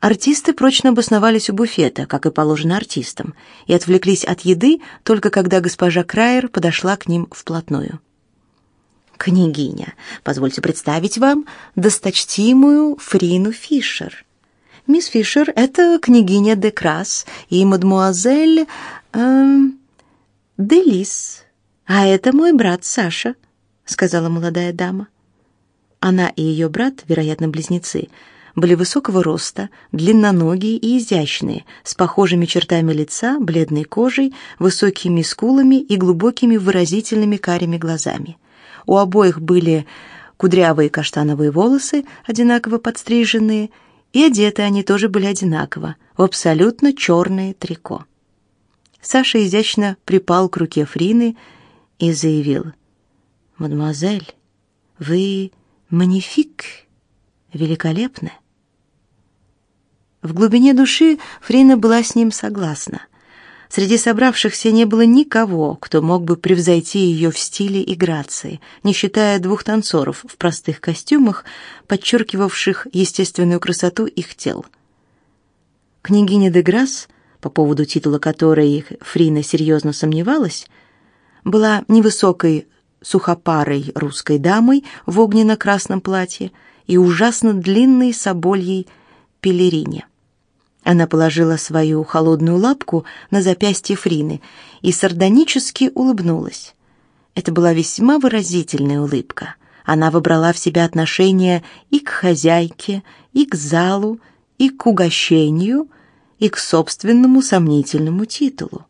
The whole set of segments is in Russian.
Артисты прочно обосновались у буфета, как и положено артистам, и отвлеклись от еды только когда госпожа Крайер подошла к ним вплотную. «Княгиня, позвольте представить вам досточтимую Фрину Фишер. Мисс Фишер — это княгиня де Крас и мадмуазель эм, Делис, а это мой брат Саша», — сказала молодая дама. Она и ее брат, вероятно, близнецы — были высокого роста, длинноногие и изящные, с похожими чертами лица, бледной кожей, высокими скулами и глубокими выразительными карими глазами. У обоих были кудрявые каштановые волосы, одинаково подстриженные, и одеты они тоже были одинаково, в абсолютно черное трико. Саша изящно припал к руке Фрины и заявил: "Мадемуазель, вы манифик, великолепны". В глубине души Фрина была с ним согласна. Среди собравшихся не было никого, кто мог бы превзойти ее в стиле и грации, не считая двух танцоров в простых костюмах, подчеркивавших естественную красоту их тел. Княгиня де Грасс, по поводу титула которой Фрина серьезно сомневалась, была невысокой сухопарой русской дамой в огненно-красном платье и ужасно длинной собольей пелерине. Она положила свою холодную лапку на запястье Фрины и сардонически улыбнулась. Это была весьма выразительная улыбка. Она выбрала в себя отношение и к хозяйке, и к залу, и к угощению, и к собственному сомнительному титулу,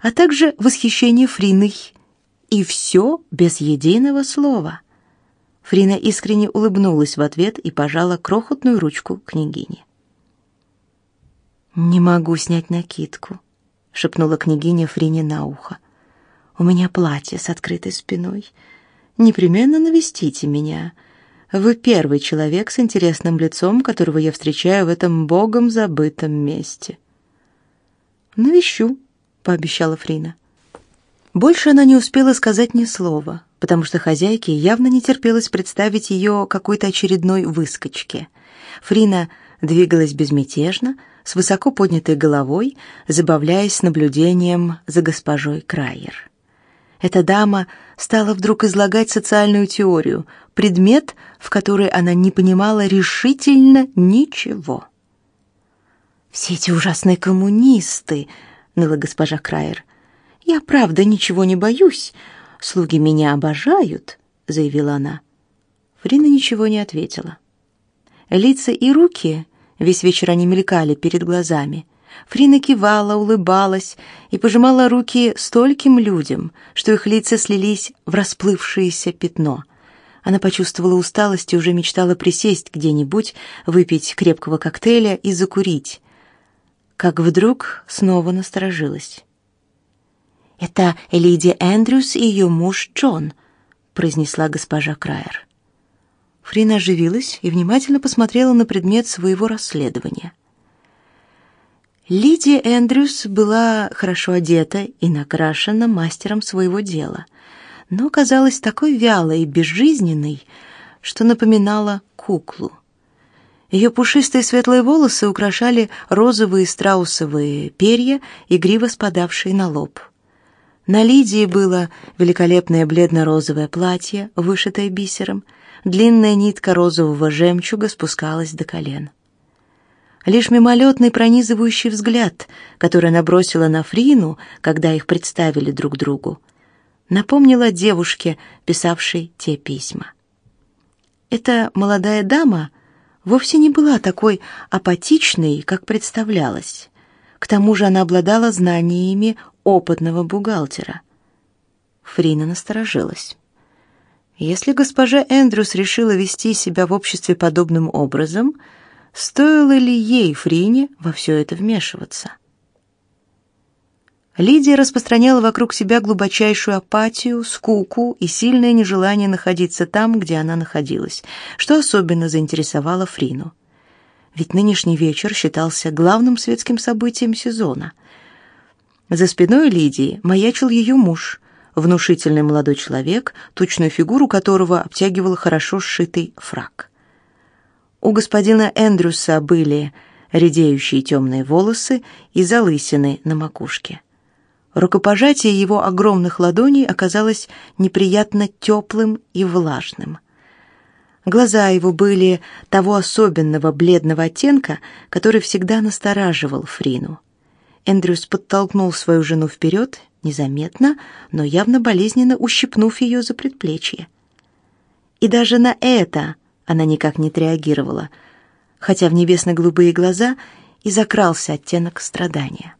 а также восхищение Фриной, и все без единого слова. Фрина искренне улыбнулась в ответ и пожала крохотную ручку княгини. «Не могу снять накидку», — шепнула княгиня Фрине на ухо. «У меня платье с открытой спиной. Непременно навестите меня. Вы первый человек с интересным лицом, которого я встречаю в этом богом забытом месте». «Навещу», — пообещала Фрина. Больше она не успела сказать ни слова, потому что хозяйке явно не терпелось представить ее какой-то очередной выскочке. Фрина двигалась безмятежно, с высоко поднятой головой, забавляясь наблюдением за госпожой Крайер. Эта дама стала вдруг излагать социальную теорию, предмет, в который она не понимала решительно ничего. «Все эти ужасные коммунисты!» — ныла госпожа Крайер. «Я, правда, ничего не боюсь. Слуги меня обожают», — заявила она. Фрина ничего не ответила. Лица и руки Весь вечер они мелькали перед глазами. Фрина кивала, улыбалась и пожимала руки стольким людям, что их лица слились в расплывшееся пятно. Она почувствовала усталость и уже мечтала присесть где-нибудь, выпить крепкого коктейля и закурить. Как вдруг снова насторожилась. «Это Лидия Эндрюс и ее муж Джон», — произнесла госпожа Крайер. Фрина оживилась и внимательно посмотрела на предмет своего расследования. Лидия Эндрюс была хорошо одета и накрашена мастером своего дела, но казалась такой вялой и безжизненной, что напоминала куклу. Ее пушистые светлые волосы украшали розовые страусовые перья, игриво спадавшие на лоб. На Лидии было великолепное бледно-розовое платье, вышитое бисером — длинная нитка розового жемчуга спускалась до колен. Лишь мимолетный пронизывающий взгляд, который она бросила на Фрину, когда их представили друг другу, напомнила девушке, писавшей те письма. Эта молодая дама вовсе не была такой апатичной, как представлялась. К тому же она обладала знаниями опытного бухгалтера. Фрина насторожилась. Если госпожа Эндрюс решила вести себя в обществе подобным образом, стоило ли ей, Фрине, во все это вмешиваться? Лидия распространяла вокруг себя глубочайшую апатию, скуку и сильное нежелание находиться там, где она находилась, что особенно заинтересовало Фрину. Ведь нынешний вечер считался главным светским событием сезона. За спиной Лидии маячил ее муж, внушительный молодой человек, тучную фигуру которого обтягивал хорошо сшитый фрак. У господина Эндрюса были редеющие темные волосы и залысины на макушке. Рукопожатие его огромных ладоней оказалось неприятно теплым и влажным. Глаза его были того особенного бледного оттенка, который всегда настораживал Фрину. Эндрюс подтолкнул свою жену вперед, незаметно, но явно болезненно ущипнув ее за предплечье. И даже на это она никак не отреагировала, хотя в небесно-голубые глаза и закрался оттенок страдания.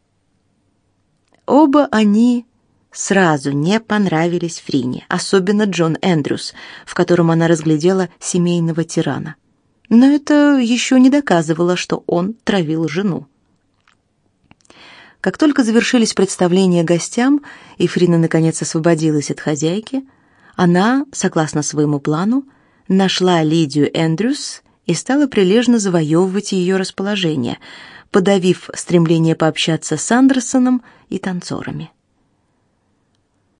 Оба они сразу не понравились Фрине, особенно Джон Эндрюс, в котором она разглядела семейного тирана. Но это еще не доказывало, что он травил жену. Как только завершились представления гостям, и Фрина наконец освободилась от хозяйки, она, согласно своему плану, нашла Лидию Эндрюс и стала прилежно завоевывать ее расположение, подавив стремление пообщаться с Андерсоном и танцорами.